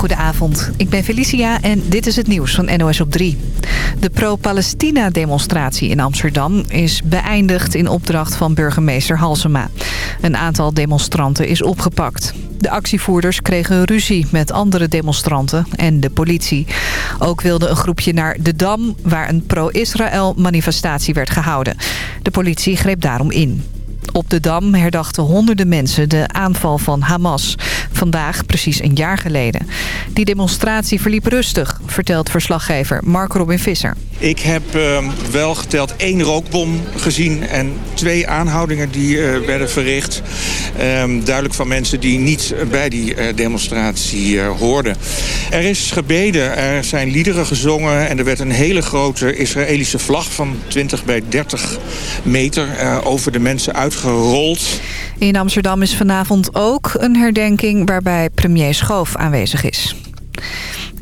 Goedenavond, ik ben Felicia en dit is het nieuws van NOS op 3. De pro-Palestina-demonstratie in Amsterdam is beëindigd in opdracht van burgemeester Halsema. Een aantal demonstranten is opgepakt. De actievoerders kregen ruzie met andere demonstranten en de politie. Ook wilde een groepje naar de Dam, waar een pro-Israël manifestatie werd gehouden. De politie greep daarom in. Op de Dam herdachten honderden mensen de aanval van Hamas. Vandaag precies een jaar geleden. Die demonstratie verliep rustig, vertelt verslaggever Mark Robin Visser. Ik heb uh, wel geteld één rookbom gezien en twee aanhoudingen die uh, werden verricht. Uh, duidelijk van mensen die niet bij die uh, demonstratie hoorden. Er is gebeden, er zijn liederen gezongen en er werd een hele grote Israëlische vlag van 20 bij 30 meter over de mensen In Amsterdam is vanavond ook een herdenking waarbij premier Schoof aanwezig is.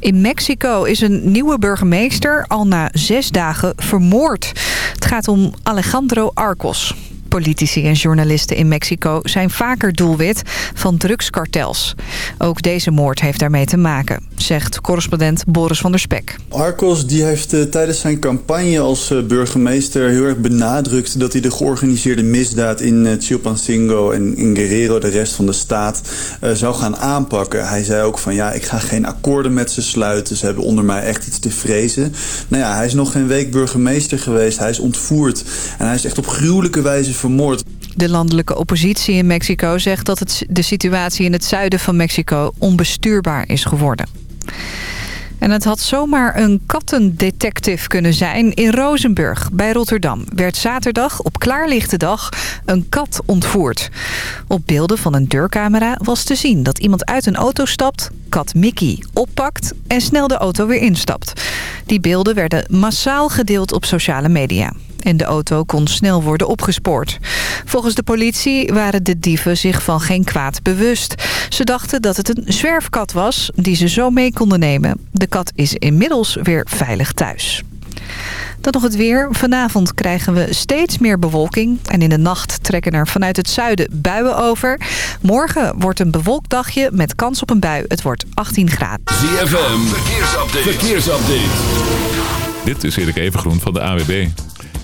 In Mexico is een nieuwe burgemeester al na zes dagen vermoord. Het gaat om Alejandro Arcos. Politici en journalisten in Mexico zijn vaker doelwit van drugskartels. Ook deze moord heeft daarmee te maken, zegt correspondent Boris van der Spek. Arcos die heeft uh, tijdens zijn campagne als uh, burgemeester heel erg benadrukt... dat hij de georganiseerde misdaad in uh, Chilpancingo en in Guerrero, de rest van de staat, zou gaan aanpakken. Hij zei ook van ja, ik ga geen akkoorden met ze sluiten. Ze hebben onder mij echt iets te vrezen. Nou ja, hij is nog geen week burgemeester geweest. Hij is ontvoerd en hij is echt op gruwelijke wijze De landelijke oppositie in Mexico zegt dat de situatie in het zuiden van Mexico onbestuurbaar is geworden. En het had zomaar een kattendetective kunnen zijn in Rozenburg bij Rotterdam. Werd zaterdag op klaarlichte dag een kat ontvoerd. Op beelden van een deurcamera was te zien dat iemand uit een auto stapt, kat Mickey oppakt en snel de auto weer instapt. Die beelden werden massaal gedeeld op sociale media. En de auto kon snel worden opgespoord. Volgens de politie waren de dieven zich van geen kwaad bewust. Ze dachten dat het een zwerfkat was die ze zo mee konden nemen. De kat is inmiddels weer veilig thuis. Dan nog het weer. Vanavond krijgen we steeds meer bewolking. En in de nacht trekken er vanuit het zuiden buien over. Morgen wordt een bewolkt dagje met kans op een bui. Het wordt 18 graden. ZFM, verkeersupdate. verkeersupdate. Dit is Erik Evengroen van de AWB.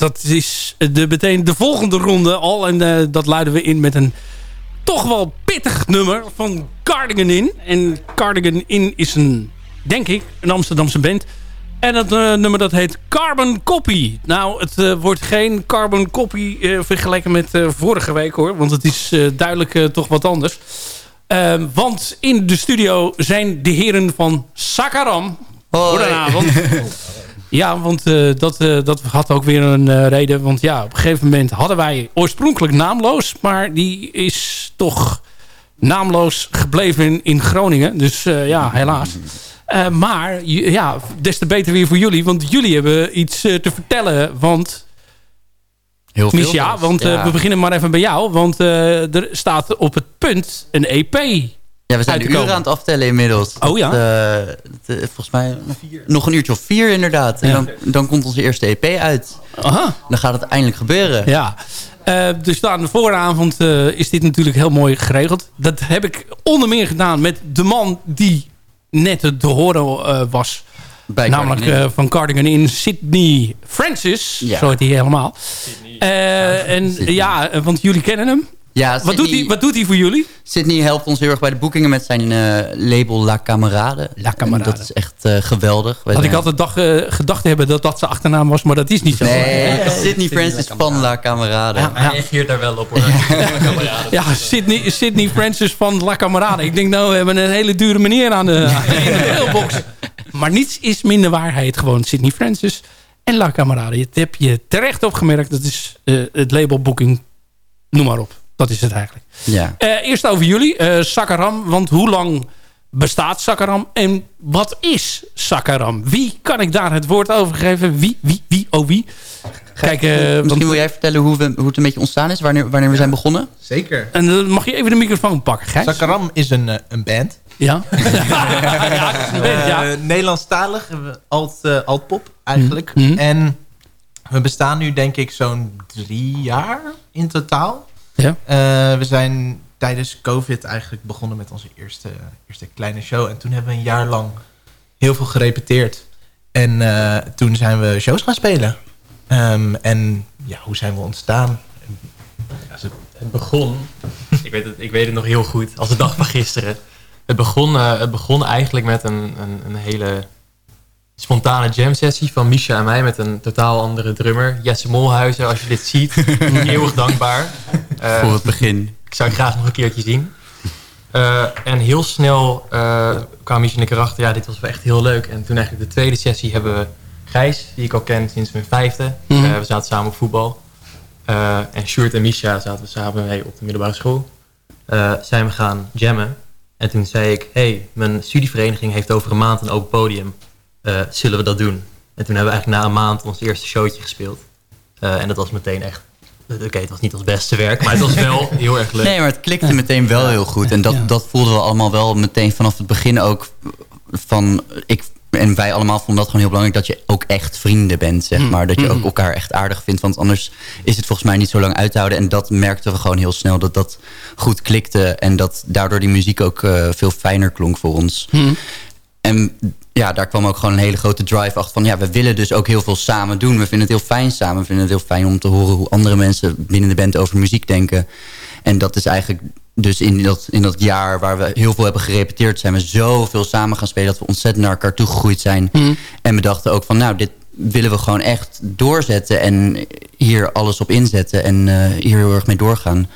Dat is de, meteen de volgende ronde al. En uh, dat luiden we in met een toch wel pittig nummer van Cardigan In. En Cardigan In is een, denk ik, een Amsterdamse band. En dat uh, nummer dat heet Carbon Copy. Nou, het uh, wordt geen Carbon Copy vergeleken met vorige week hoor. Want het is duidelijk toch wat anders. Ehm, want in de studio zijn de heren van Sakaram. Goedenavond. ja, want dat, dat had ook weer een reden. Want ja, op een gegeven moment hadden wij oorspronkelijk naamloos. Maar die is toch naamloos gebleven in Groningen. Dus ja, helaas. Uh, maar ja, des te beter weer voor jullie. Want jullie hebben iets uh, te vertellen. Want... Heel veel. Misha, want uh, we beginnen maar even bij jou. Want er staat op het punt een EP ja, we zijn de uren aan het aftellen inmiddels. Oh ja? Dat, volgens mij nog een uurtje of vier inderdaad. En dan, dan komt onze eerste EP uit. Aha. Dan gaat het eindelijk gebeuren. Ja. Uh, dus aan de vooravond uh, is dit natuurlijk heel mooi geregeld. Dat heb ik onder meer gedaan met de man die net te horen uh, was. Bij namelijk uh, van Cardigan in Sydney Francis. Ja. Zo heet hij helemaal. Uh, en Sydney. ja, want jullie kennen hem. Ja, wat, doet hij, wat doet hij voor jullie? Sydney helpt ons heel erg bij de boekingen met zijn uh, label La Camarade. La Camarade. En dat is echt uh, geweldig. Had ik altijd dag, uh, gedacht hebben dat dat zijn achternaam was, maar dat is niet zo. Nee, Sydney Francis van La Camarade. Ja, hij reageert daar wel op hoor. ja, Sydney, Sydney Francis van La Camarade. Ik denk nou, we hebben een hele dure meneer aan de, in de mailbox. Maar niets is minder waar. Hij heet gewoon Sydney Francis en La Camarade. Dat heb je terecht opgemerkt. Dat is het label Booking. Noem maar op. Dat is het eigenlijk. Ja. Uh, eerst over jullie, uh, Sakaram. Want hoe lang bestaat Sakaram en wat is Sakaram? Wie kan ik daar het woord over geven? Wie, wie, wie, oh wie? Kijk, uh, Misschien want, wil jij vertellen hoe, we, hoe het een beetje ontstaan is, wanneer, wanneer we zijn begonnen? Zeker. En dan mag je even de microfoon pakken, Gijs. Sakaram is een, een band. Ja. ja, een band, ja. Nederlandstalig, alt, altpop eigenlijk. Mm -hmm. En we bestaan nu denk ik zo'n drie jaar in totaal. Ja. Uh, we zijn tijdens COVID eigenlijk begonnen met onze eerste, eerste kleine show. En toen hebben we een jaar lang heel veel gerepeteerd. En uh, toen zijn we shows gaan spelen. Um, en ja, hoe zijn we ontstaan? Ja, het begon, ik weet het, ik weet het nog heel goed, als de dag van gisteren. Het begon, uh, het begon eigenlijk met een, een, een hele spontane jam sessie van Misha en mij met een totaal andere drummer. Jesse Molhuizen, als je dit ziet, eeuwig dankbaar. Uh, Voor het begin. Ik zou graag nog een keertje zien. Uh, en heel snel uh, kwam Misha en ik erachter, ja, dit was wel echt heel leuk. En toen eigenlijk de tweede sessie hebben we Gijs, die ik al ken sinds mijn vijfde. Mm -hmm. we zaten samen op voetbal. en Sjoerd en Misha zaten we samen mee op de middelbare school. zijn we gaan jammen. En toen zei ik, hey, mijn studievereniging heeft over een maand een open podium. Zullen we dat doen? En toen hebben we eigenlijk na een maand ons eerste showtje gespeeld. En dat was meteen echt... Oké, okay, het was niet ons beste werk, maar het was wel heel erg leuk. Nee, maar het klikte meteen wel heel goed. En dat, dat voelden we allemaal wel meteen vanaf het begin ook. Van, ik, en wij allemaal vonden dat gewoon heel belangrijk... dat je ook echt vrienden bent, zeg maar. Dat je ook elkaar echt aardig vindt. Want anders is het volgens mij niet zo lang uit te houden. En dat merkten we gewoon heel snel, dat dat goed klikte. En dat daardoor die muziek ook uh, veel fijner klonk voor ons. Mm. En ja, daar kwam ook gewoon een hele grote drive achter van... ja, we willen dus ook heel veel samen doen. We vinden het heel fijn samen. We vinden het heel fijn om te horen hoe andere mensen binnen de band over muziek denken. En dat is eigenlijk dus in dat, in dat jaar waar we heel veel hebben gerepeteerd... zijn we zoveel samen gaan spelen dat we ontzettend naar elkaar toegegroeid zijn. Mm. En we dachten ook van, nou, dit willen we gewoon echt doorzetten... en hier alles op inzetten en uh, hier heel erg mee doorgaan.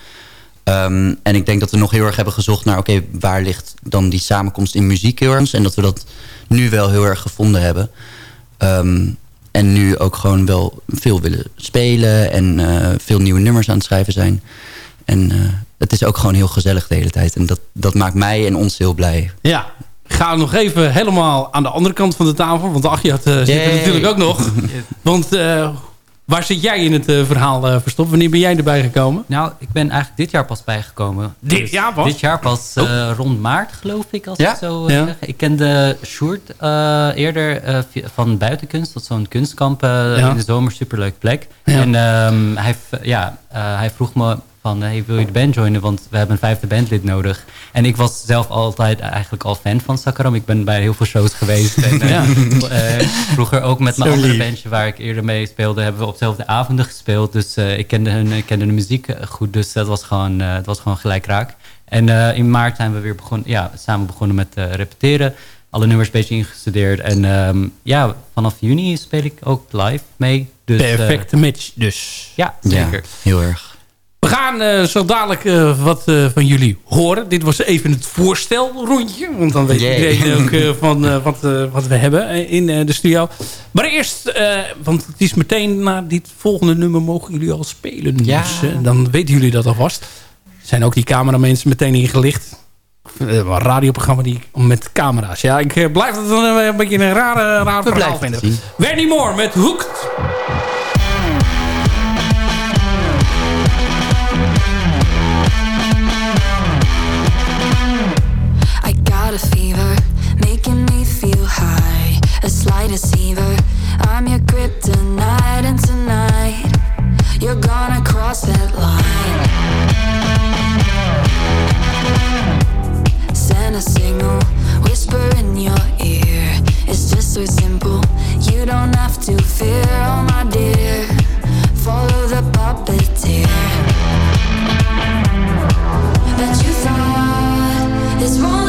Um, en ik denk dat we nog heel erg hebben gezocht naar... oké, okay, waar ligt dan die samenkomst in muziek heel erg? En dat we dat nu wel heel erg gevonden hebben. Um, en nu ook gewoon wel veel willen spelen... en uh, veel nieuwe nummers aan het schrijven zijn. En uh, het is ook gewoon heel gezellig de hele tijd. En dat, dat maakt mij en ons heel blij. Ja, ga nog even helemaal aan de andere kant van de tafel. Want Achjat uh, zit er natuurlijk ook nog. Want Waar zit jij in het uh, verhaal uh, verstopt? Wanneer ben jij erbij gekomen? Nou, ik ben eigenlijk dit jaar pas bijgekomen. Dit dus jaar pas? Dit jaar pas uh, oh. rond maart, geloof ik, als ja? ik zo ja. zeg. Ik kende Sjoerd eerder van Buitenkunst. Dat is zo'n kunstkamp ja. in de zomer. Superleuke plek. En um, hij, ja, hij vroeg me van... hey, wil je de band joinen? Want we hebben een vijfde bandlid nodig. En ik was zelf altijd eigenlijk al fan van Sakaram. Ik ben bij heel veel shows geweest. En, ja. vroeger ook met mijn andere bandje waar ik eerder mee speelde... hebben we op dezelfde avonden gespeeld. Dus ik kende hun, ik kende de muziek goed. Dus dat was gewoon, het was gewoon gelijk raak. En in maart zijn we weer begonnen, ja, samen begonnen met repeteren alle nummers een beetje ingestudeerd. En um, ja, vanaf juni speel ik ook live mee. Dus, Perfecte uh, match dus. Ja, zeker. heel erg. We gaan uh, zo dadelijk uh, wat van jullie horen. Dit was even het voorstelrondje. Want dan weet yeah. iedereen ook van wat, wat we hebben in de studio. Maar eerst, want het is meteen na dit volgende nummer mogen jullie al spelen. Ja. Dus dan weten jullie dat alvast. Zijn ook die cameramensen meteen ingelicht. Eh, een radioprogramma die met camera's. Ja, ik eh, blijf het een, een beetje een rare, raar verhaal vinden. Wernie Moore met Hooked. Slight deceiver, I'm your kryptonite. And tonight, you're gonna cross that line. send a signal, whisper in your ear. It's just so simple, you don't have to fear, oh my dear. Follow the puppeteer. That you thought this won't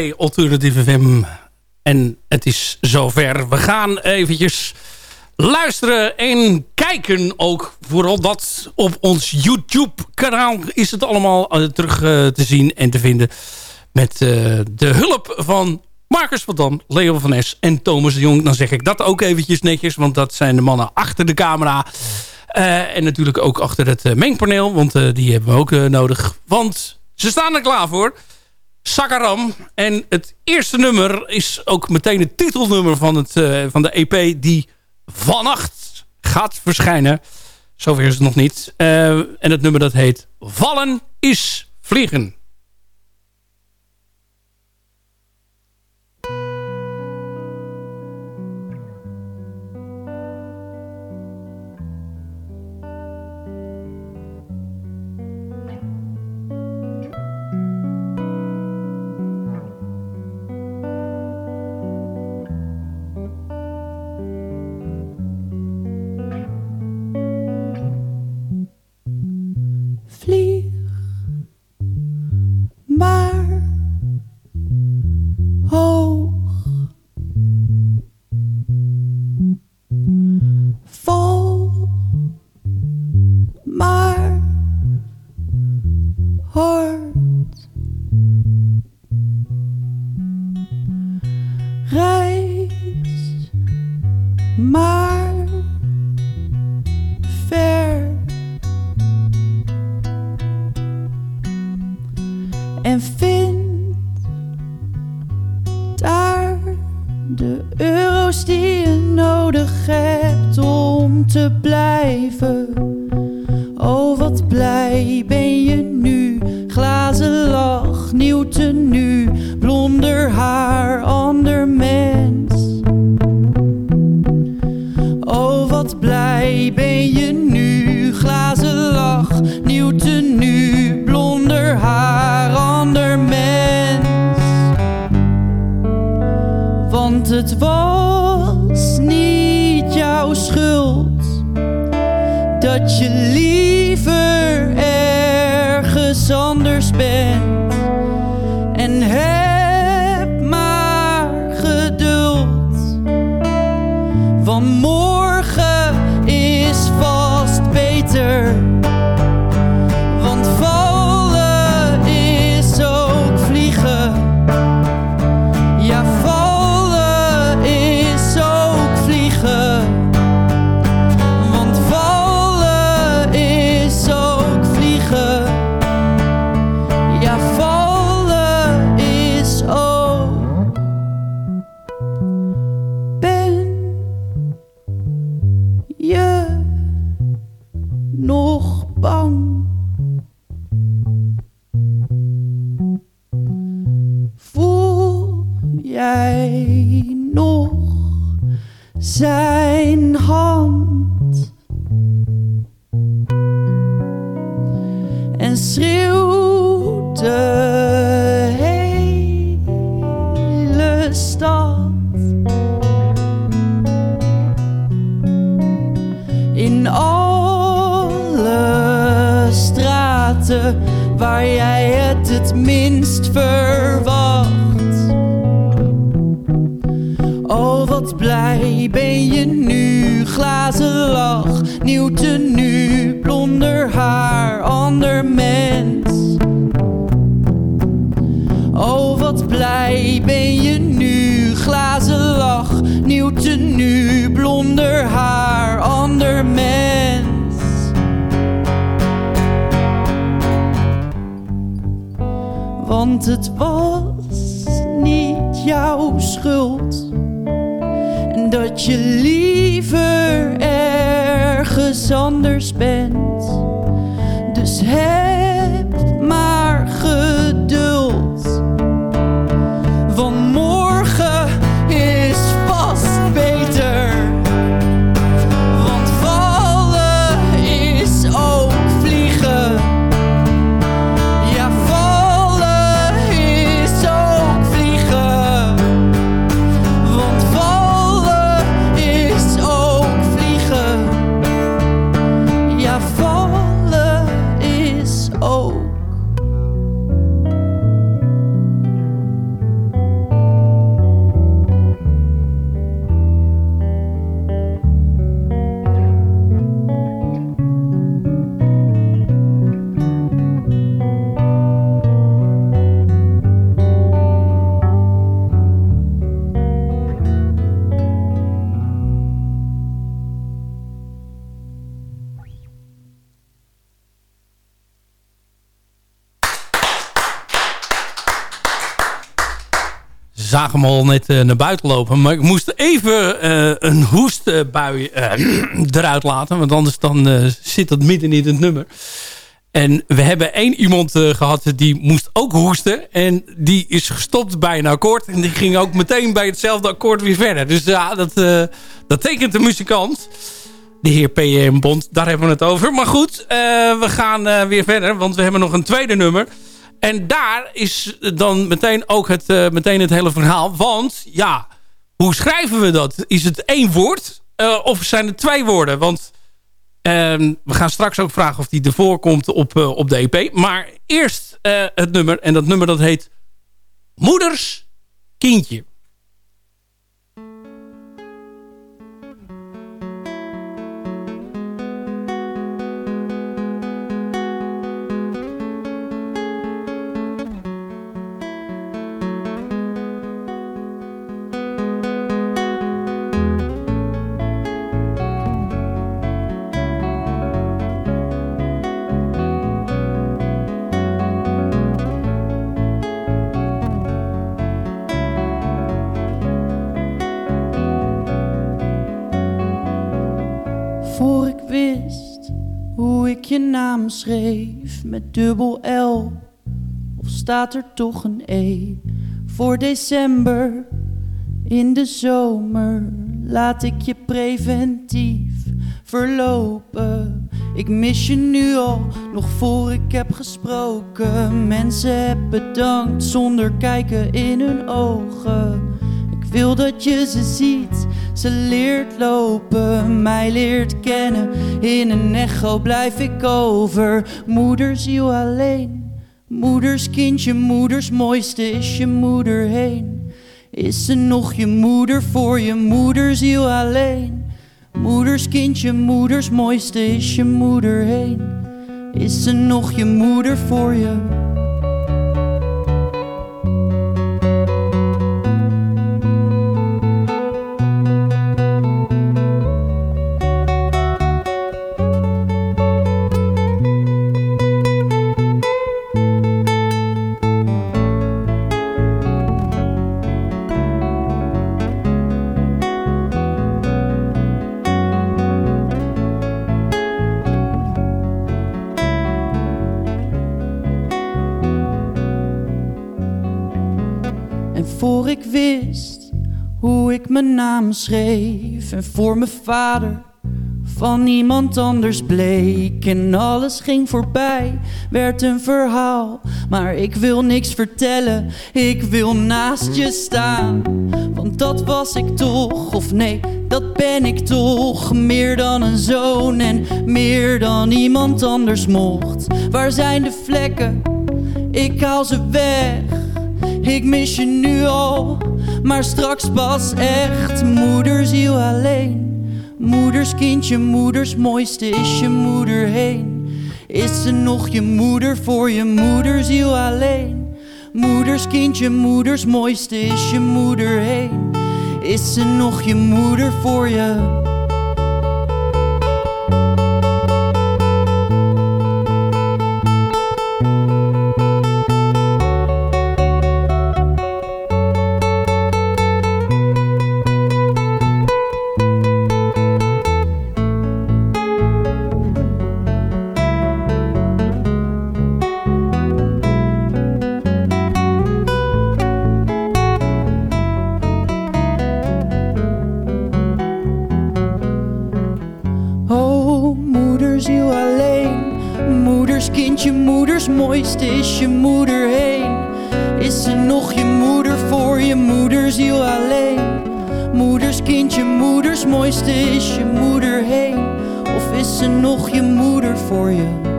bij Alternative FM. En het is zover. We gaan eventjes luisteren en kijken ook. Vooral dat op ons YouTube-kanaal is het allemaal uh, terug uh, te zien en te vinden. Met de hulp van Marcus van Dam, Leo van Es en Thomas de Jong. Dan zeg ik dat ook eventjes netjes, want dat zijn de mannen achter de camera. En natuurlijk ook achter het mengpaneel. Want die hebben we ook nodig. Want ze staan er klaar voor. Sakaram. En het eerste nummer is ook meteen het titelnummer van, het, van de EP... die vannacht gaat verschijnen. Zover is het nog niet. en het nummer dat heet Vallen is Vliegen. Lach, nieuw tenue, blonder haar, ander mens. Want het was niet jouw schuld. En dat je liever ergens anders bent. Dus heb hem al net eh, naar buiten lopen. Maar ik moest even eh, een hoestbui eh, eruit laten. Want anders dan zit dat midden in het nummer. En we hebben één iemand eh, gehad die moest ook hoesten. En die is gestopt bij een akkoord. En die ging ook meteen bij hetzelfde akkoord weer verder. Dus ja, dat, dat tekent de muzikant. De heer P.M. Bond, daar hebben we het over. Maar goed, we gaan weer verder. Want we hebben nog een tweede nummer. En daar is dan meteen ook het, eh, meteen het hele verhaal. Want ja, hoe schrijven we dat? Is het één woord? eh, of zijn het twee woorden? Want ehm, we gaan straks ook vragen of die ervoor komt op, eh, op de EP. Maar eerst het nummer. En dat nummer dat heet Moeders Kindje. Met dubbel L? Of staat er toch een E voor december? In de zomer laat ik je preventief verlopen. Ik mis je nu al, nog voor ik heb gesproken. Mensen heb bedankt zonder kijken in hun ogen. Wil dat je ze ziet, ze leert lopen, mij leert kennen. In een echo blijf ik over, moederziel alleen. Moeders kindje, moeders mooiste is je moeder heen. Is ze nog je moeder voor je moederziel alleen? Moeders kindje, moeders mooiste is je moeder heen. Is ze nog je moeder voor je? Mijn naam schreef en voor mijn vader van iemand anders bleek en alles ging voorbij, werd een verhaal. Maar ik wil niks vertellen, ik wil naast je staan. Want dat was ik toch, of nee, dat ben ik toch. Meer dan een zoon en meer dan iemand anders mocht. Waar zijn de vlekken? Ik haal ze weg. Ik mis je nu al, maar straks pas echt. Moederziel alleen. Moeders kindje, moeders mooiste is je moeder heen. Is ze nog je moeder voor je moederziel alleen? Moeders kindje, moeders mooiste is je moeder heen. Is ze nog je moeder voor je? Moeders kindje, moeders mooiste is je moeder heen. Is ze nog je moeder voor je moederziel alleen? Moeders kindje, moeders mooiste is je moeder heen. Of is ze nog je moeder voor je?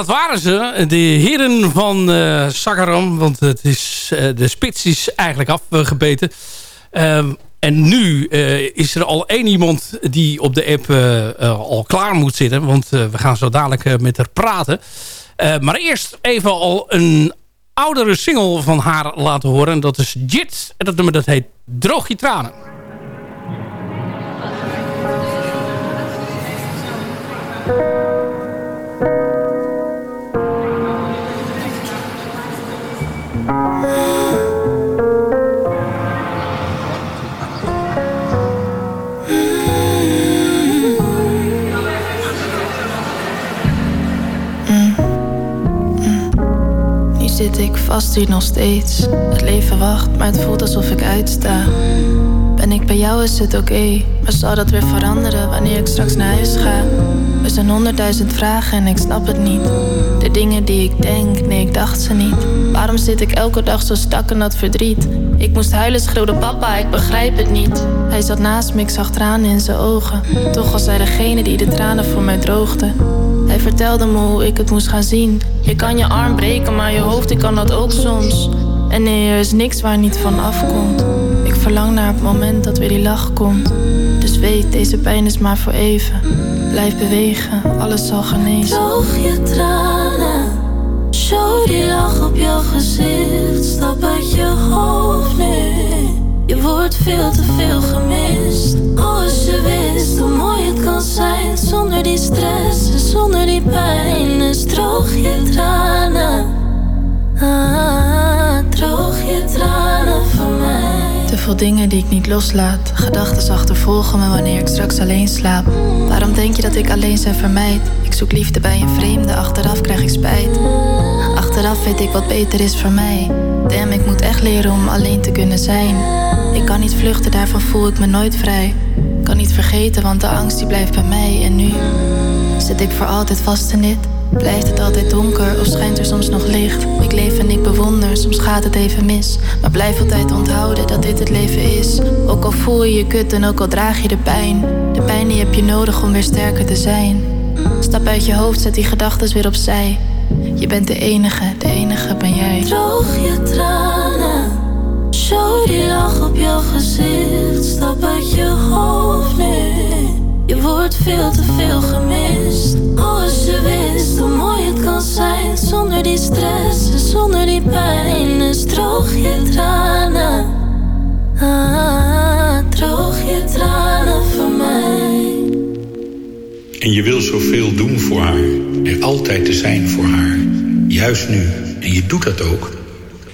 Dat waren ze, de heren van eh Sakaram. Want het is, eh, de spits is eigenlijk afgebeten. Ehm, en nu eh, is er al één iemand die op de app al klaar moet zitten. Want we gaan zo dadelijk met haar praten. Maar eerst even al een oudere single van haar laten horen. En dat is Jit. En dat nummer dat heet Droog je tranen. Zit ik vast hier nog steeds. Het leven wacht, maar het voelt alsof ik uitsta. Ben ik bij jou is het oké, maar zal dat weer veranderen wanneer ik straks naar huis ga? Er zijn honderdduizend vragen en ik snap het niet. De dingen die ik denk, nee, ik dacht ze niet. Waarom zit ik elke dag zo stak in dat verdriet? Ik moest huilen, schreeuwde papa, ik begrijp het niet. Hij zat naast me, ik zag tranen in zijn ogen. Toch was hij degene die de tranen voor mij droogde. Hij vertelde me hoe ik het moest gaan zien. Je kan je arm breken, maar je hoofd, ik kan dat ook soms. En nee, er is niks waar niet van afkomt. Ik verlang naar het moment dat weer die lach komt. Dus weet, deze pijn is maar voor even. Blijf bewegen, alles zal genezen. Droog je tranen, show die lach op jouw gezicht. Stap uit je hoofd nu. Je wordt veel te veel gemist. Oh, als je wist hoe mooi het kan zijn zonder die stress en zonder die pijn. Dus droog je tranen. Droog je tranen voor mij. Te veel dingen die ik niet loslaat. Gedachten achtervolgen me wanneer ik straks alleen slaap. Waarom denk je dat ik alleen zijn vermijd? Ik zoek liefde bij een vreemde, achteraf krijg ik spijt. Achteraf weet ik wat beter is voor mij. Damn, ik moet echt leren om alleen te kunnen zijn. Ik kan niet vluchten, daarvan voel ik me nooit vrij. Kan niet vergeten, want de angst die blijft bij mij. En nu zit ik voor altijd vast in dit. Blijft het altijd donker of schijnt er soms nog licht? Ik leef en ik bewonder, soms gaat het even mis. Maar blijf altijd onthouden dat dit het leven is. Ook al voel je je kut en ook al draag je de pijn. De pijn die heb je nodig om weer sterker te zijn. Stap uit je hoofd, zet die gedachten weer opzij. Je bent de enige, de enige ben jij. Droog je tranen. Show die lach op jouw gezicht. Stap uit je hoofd nu. Je wordt veel te veel gemist. Oh, als je wist hoe mooi het kan zijn zonder die stress en zonder die pijn. Dus droog je tranen. Ah, droog je tranen voor mij. En je wil zoveel doen voor haar. Er altijd te zijn voor haar. Juist nu. En je doet dat ook.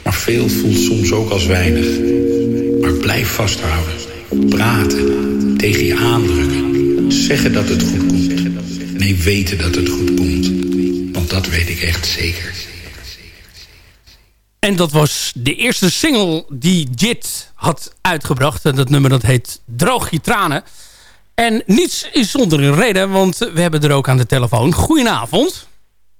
Maar veel voelt soms ook als weinig. Maar blijf vasthouden. Praten. Tegen je aandrukken. Zeggen dat het goed komt. Nee, weten dat het goed komt. Want dat weet ik echt zeker. En dat was de eerste single die Jit had uitgebracht. En dat nummer dat heet Droog je tranen. En niets is zonder een reden, want we hebben er ook aan de telefoon. Goedenavond.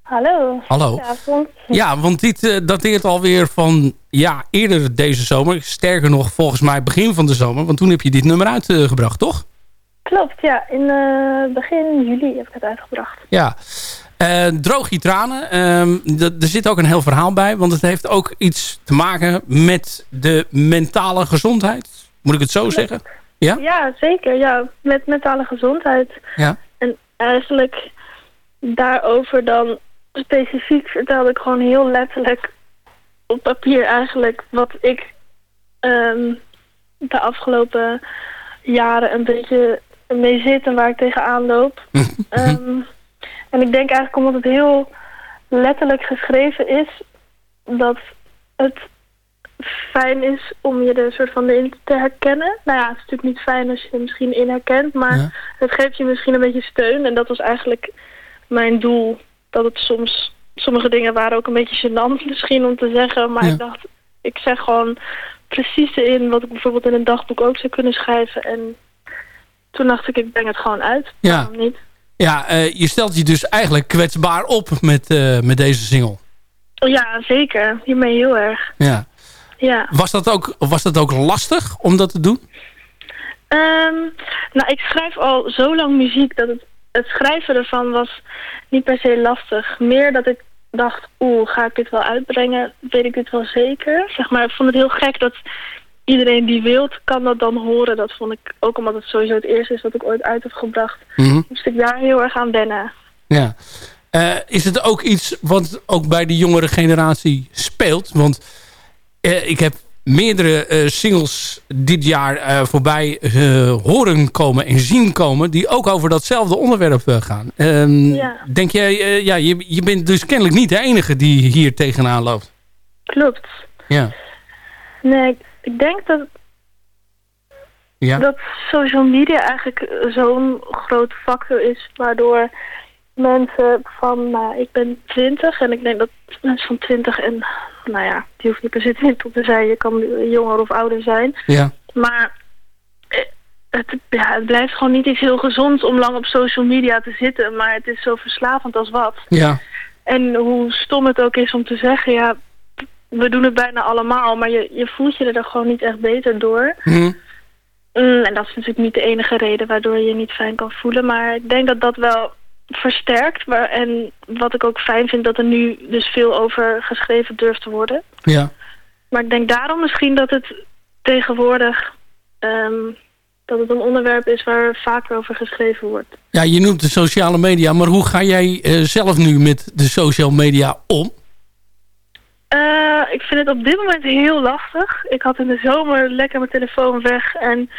Hallo. Hallo. Goedenavond. Ja, want dit uh, dateert alweer van ja, eerder deze zomer. Sterker nog, volgens mij begin van de zomer. Want toen heb je dit nummer uitgebracht, toch? Klopt, ja. In uh, begin juli heb ik het uitgebracht. Ja. Uh, droog je tranen. Uh, er zit ook een heel verhaal bij. Want het heeft ook iets te maken met de mentale gezondheid. Moet ik het zo zeggen? Ja? Ja, zeker. Ja, met mentale gezondheid. Ja. En eigenlijk daarover dan specifiek vertelde ik gewoon heel letterlijk op papier eigenlijk wat ik um, de afgelopen jaren een beetje mee zit en waar ik tegenaan loop. um, en ik denk eigenlijk omdat het heel letterlijk geschreven is, dat het fijn is om je er soort van in te herkennen. Nou ja, het is natuurlijk niet fijn als je er misschien in herkent, maar ja. het geeft je misschien een beetje steun. En dat was eigenlijk mijn doel, dat het soms... Sommige dingen waren ook een beetje gênant misschien om te zeggen, maar ja. ik dacht, ik zeg gewoon precies in wat ik bijvoorbeeld in een dagboek ook zou kunnen schrijven. En toen dacht ik, ik breng het gewoon uit. Ja. Niet? Ja, uh, je stelt je dus eigenlijk kwetsbaar op met, uh, met deze single. Ja, zeker. Hiermee heel erg. Ja. Ja. Was dat ook, was dat ook lastig om dat te doen? Um, nou, ik schrijf al zo lang muziek dat het, het schrijven ervan was niet per se lastig. Meer dat ik dacht, oeh, ga ik dit wel uitbrengen? Weet ik dit wel zeker? Zeg maar, ik vond het heel gek dat iedereen die wilt, kan dat dan horen. Dat vond ik, ook omdat het sowieso het eerste is wat ik ooit uit heb gebracht, mm -hmm. moest ik daar heel erg aan wennen. Ja. Uh, is het ook iets wat ook bij de jongere generatie speelt? Want ik heb meerdere uh, singles dit jaar voorbij horen komen en zien komen... die ook over datzelfde onderwerp gaan. ja. Denk jij, ja, je, je bent dus kennelijk niet de enige die hier tegenaan loopt. Klopt. Ja. Nee, ik denk dat, ja. dat social media eigenlijk zo'n groot factor is... waardoor mensen van, nou, ik ben 20 en ik denk dat mensen van 20 en, nou ja, die hoeft niet per se 20 te zijn. Je kan jonger of ouder zijn. Ja. Maar het, ja, het blijft gewoon niet iets heel gezonds om lang op social media te zitten. Maar het is zo verslavend als wat. Ja. En hoe stom het ook is om te zeggen, ja, we doen het bijna allemaal. Maar je, je voelt je er gewoon niet echt beter door. Mm. Mm, en dat is natuurlijk niet de enige reden waardoor je je niet fijn kan voelen. Maar ik denk dat dat wel versterkt. Maar, en wat ik ook fijn vind, dat er nu dus veel over geschreven durft te worden. Ja. Maar ik denk daarom misschien dat het tegenwoordig... Um, dat het een onderwerp is waar vaker over geschreven wordt. Ja, je noemt de sociale media. Maar hoe ga jij uh, zelf nu met de social media om? Eh, ik vind het op dit moment heel lastig. Ik had in de zomer lekker mijn telefoon weg en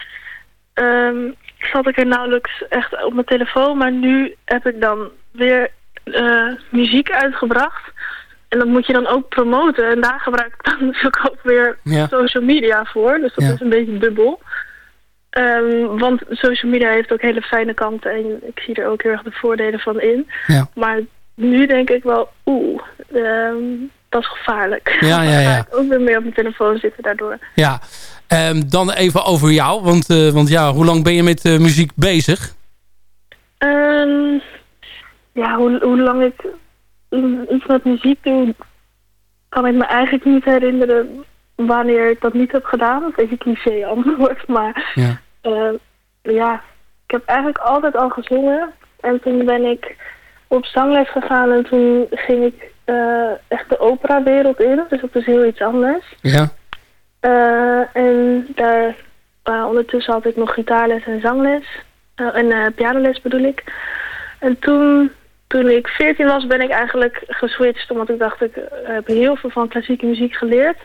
ehm, zat ik er nauwelijks echt op mijn telefoon. Maar nu heb ik dan weer eh, muziek uitgebracht. En dat moet je dan ook promoten. En daar gebruik ik dan natuurlijk ook weer Ja. social media voor. Dus dat Ja. is een beetje dubbel. Ehm, want social media heeft ook hele fijne kanten. En ik zie er ook heel erg de voordelen van in. Ja. Maar nu denk ik wel, oeh, ehm, dat is gevaarlijk. Ja, ja, ja. ga ik ook weer meer op mijn telefoon zitten daardoor. Ja, Ehm, dan even over jou. Want, eh, want ja, hoe lang ben je met eh, muziek bezig? Ehm, ja, hoe, hoe lang ik iets met muziek doe, kan ik me eigenlijk niet herinneren wanneer ik dat niet heb gedaan. Een beetje cliché antwoord, maar Ja. eh, ja, ik heb eigenlijk altijd al gezongen. En toen ben ik op zangles gegaan en toen ging ik eh, echt de operawereld in. Dus dat is heel iets anders. Ja. Eh, en daar, ondertussen had ik nog gitaarles en zangles. Eh, en pianoles bedoel ik. En toen, toen ik 14 was, ben ik eigenlijk geswitcht. Omdat ik dacht, ik heb heel veel van klassieke muziek geleerd.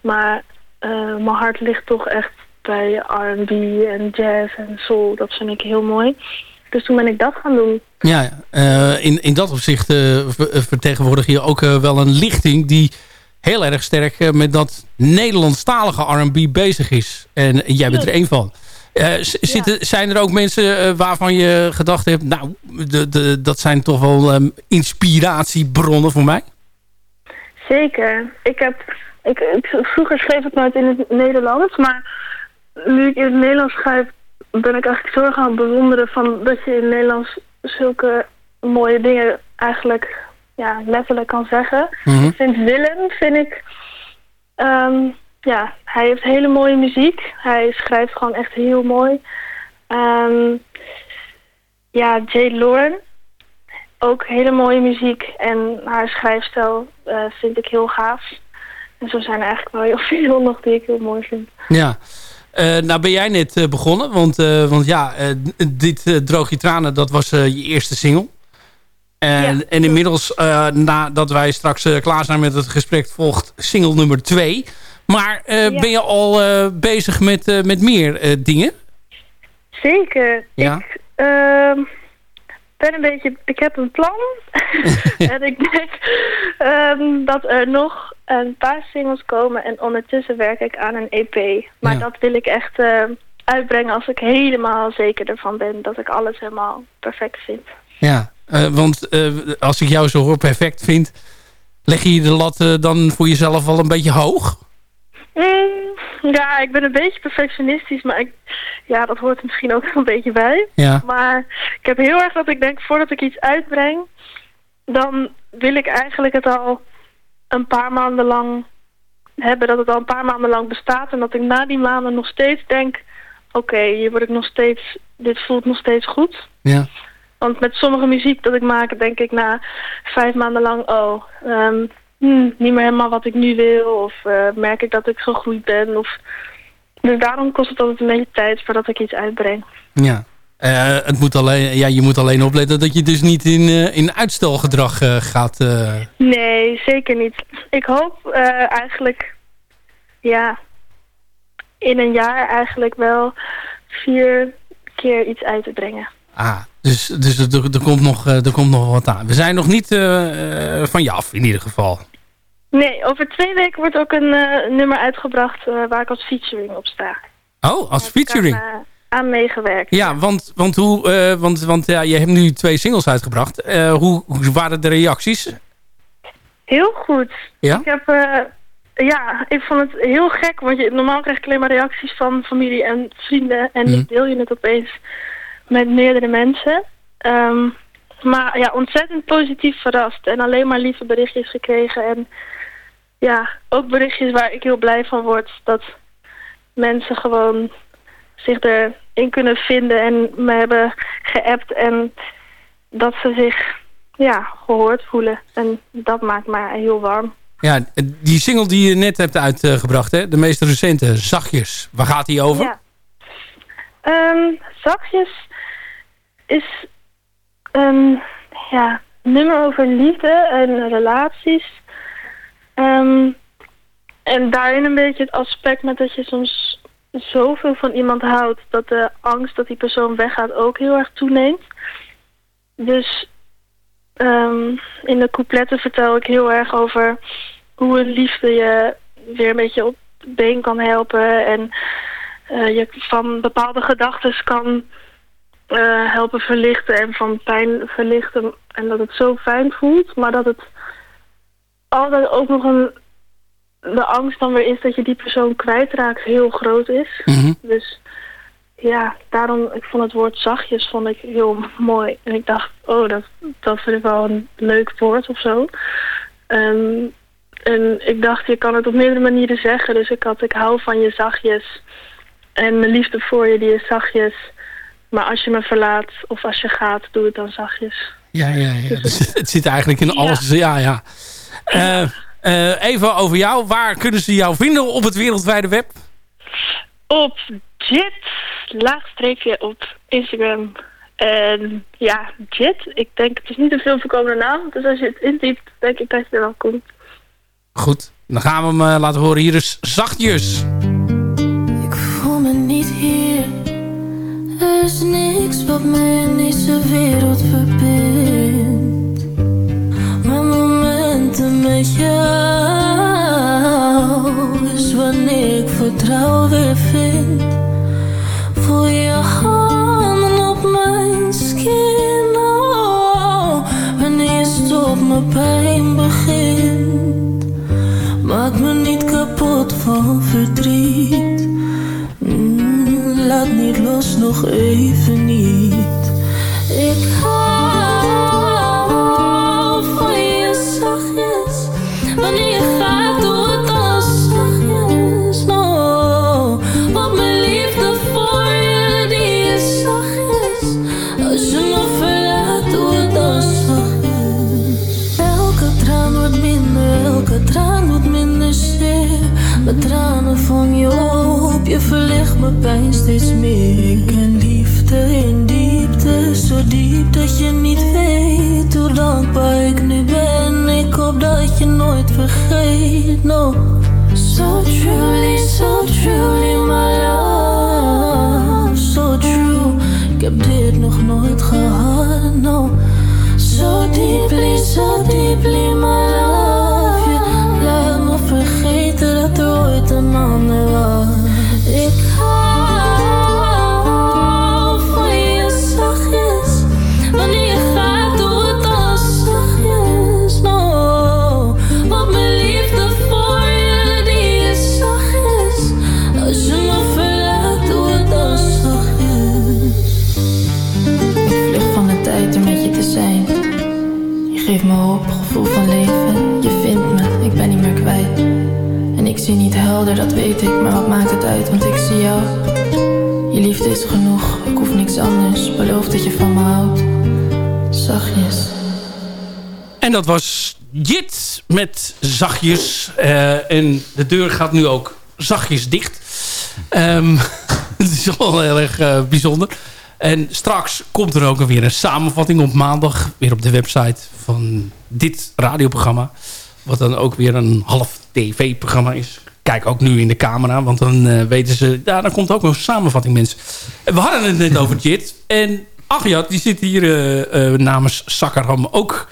Maar mijn hart ligt toch echt bij R&B en jazz en soul. Dat vind ik heel mooi. Dus toen ben ik dat gaan doen. Ja, eh, in, in dat opzicht eh, eh, vertegenwoordig je ook wel een lichting die heel erg sterk met dat Nederlandstalige R&B bezig is. En jij bent er één van. Zitten, Zijn er ook mensen waarvan je gedacht hebt... nou, de, de, dat zijn toch wel ehm, inspiratiebronnen voor mij? Zeker. Ik heb, ik, ik, vroeger schreef ik nooit in het Nederlands, maar nu ik in het Nederlands schrijf, ben ik eigenlijk aan het bewonderen van dat je in Nederlands zulke mooie dingen eigenlijk ja, letterlijk kan zeggen. Ik vind Willem, vind ik, ehm, ja, hij heeft hele mooie muziek. Hij schrijft gewoon echt heel mooi. Ehm, ja, Jade Lauren, ook hele mooie muziek en haar schrijfstijl eh, vind ik heel gaaf. En zo zijn er eigenlijk wel heel veel nog die ik heel mooi vind. Ja. Eh, nou ben jij net eh, begonnen, want, eh, want ja, dit Droog je tranen, dat was je eerste single. En, en inmiddels, nadat wij straks klaar zijn met het gesprek, volgt single nummer 2. Maar ben je al bezig met, met meer dingen? Zeker. Ja. Ik ehm, ben een beetje, ik heb een plan. en ik denk ehm, dat er nog een paar singles komen en ondertussen werk ik aan een EP. Maar Ja. dat wil ik echt ehm, uitbrengen als ik helemaal zeker ervan ben dat ik alles helemaal perfect vind. Ja, eh, want eh, als ik jou zo hoor perfect vind, leg je de lat eh, dan voor jezelf wel een beetje hoog? Mm, ja, ik ben een beetje perfectionistisch, maar ik, ja, dat hoort er misschien ook een beetje bij. Ja. Maar ik heb heel erg dat ik denk, voordat ik iets uitbreng, dan wil ik eigenlijk het al een paar maanden lang hebben, dat het al een paar maanden lang bestaat. En dat ik na die maanden nog steeds denk, oké, hier word ik nog steeds, dit voelt nog steeds goed. Ja. Want met sommige muziek dat ik maak, denk ik na vijf maanden lang, oh, ehm, hmm, niet meer helemaal wat ik nu wil. Of eh, merk ik dat ik gegroeid ben. Of... Dus daarom kost het altijd een beetje tijd voordat ik iets uitbreng. Ja. Eh, het moet alleen, ja, je moet alleen opletten dat je dus niet in, eh, in uitstelgedrag gaat... Nee, zeker niet. Ik hoop eigenlijk, ja, in een jaar eigenlijk wel vier keer iets uit te brengen. ah, dus dus er, er, komt nog, eh, er komt nog wat aan. We zijn nog niet eh, eh, van je af in ieder geval. Nee, over twee weken wordt ook een eh, nummer uitgebracht eh, waar ik als featuring op sta. Oh, als featuring. Aan, eh, aan meegewerkt. Ja, want, want, hoe, eh, want, want ja, je hebt nu twee singles uitgebracht. Eh, hoe, hoe waren de reacties? Heel goed. Ja? Ik heb, eh, ja, ik vond het heel gek, want je, normaal krijg ik alleen maar reacties van familie en vrienden. En nu deel je het opeens met meerdere mensen. Ehm, maar ja, ontzettend positief verrast en alleen maar lieve berichtjes gekregen. En ja, ook berichtjes waar ik heel blij van word. Dat mensen gewoon zich erin kunnen vinden en me hebben geappt. En dat ze zich ja, gehoord voelen. En dat maakt mij heel warm. Ja, die single die je net hebt uitgebracht, hè? de meest recente, Zachtjes. Waar gaat die over? Ja. Ehm, zachtjes is een ja, nummer over liefde en relaties. Ehm, en daarin een beetje het aspect met dat je soms zoveel van iemand houdt... dat de angst dat die persoon weggaat ook heel erg toeneemt. Dus ehm, in de coupletten vertel ik heel erg over hoe een liefde je weer een beetje op been kan helpen. En eh, je van bepaalde gedachten kan eh, helpen verlichten en van pijn verlichten. En dat het zo fijn voelt, maar dat het altijd ook nog een... De angst dan weer is dat je die persoon kwijtraakt heel groot is. Dus ja, daarom, ik vond het woord zachtjes vond ik heel mooi. En ik dacht, oh, dat, dat vind ik wel een leuk woord of zo. Ehm, en ik dacht, je kan het op meerdere manieren zeggen. Dus ik had, ik hou van je zachtjes. En mijn liefde voor je, die is zachtjes. Maar als je me verlaat of als je gaat, doe het dan zachtjes. Ja, ja, ja. Dus het zit eigenlijk in alles. Ja, ja. Eh, eh, even over jou. Waar kunnen ze jou vinden op het wereldwijde web? Op Jit, laagstreepje op Instagram. En ja, Jit, ik denk, het is niet een veel voorkomende naam. Dus als je het intypt, denk ik dat je er wel komt. Goed, dan gaan we hem eh, laten horen. Hier is Zachtjes. Is niks wat mij in deze wereld verbindt. Maar momenten met jou is wanneer ik vertrouwen weer vind. Voel je handen op mijn skin. Oh, wanneer je stopt pijn nog even niet. Ik hou van je zachtjes. Wanneer je gaat, doe het dan zachtjes. No, want mijn liefde voor je, die is zachtjes. Als je me verlaat, doe het dan zachtjes. Elke traan wordt minder, elke traan wordt minder zeer. Mijn tranen vang je op, je verlicht mijn pijn steeds meer. In diepte, zo diep dat je niet weet hoe dankbaar ik nu ben. Ik hoop dat je nooit vergeet, no. So truly, so truly, my love, so true. Ik heb dit nog nooit gehad, no. So deeply, so deeply, my anders. Beloof dat je van me houdt. Zachtjes. En dat was Jit met zachtjes. Eh, en de deur gaat nu ook zachtjes dicht. Ehm, het is wel heel erg eh, bijzonder. En straks komt er ook weer een samenvatting op maandag. Weer op de website van dit radioprogramma. Wat dan ook weer een half tv-programma is. Kijk ook nu in de camera. Want dan eh, weten ze... Ja, dan komt ook nog een samenvatting mensen. En we hadden het net over Jit. En Agiat die zit hier eh, eh, namens Sakkaram ook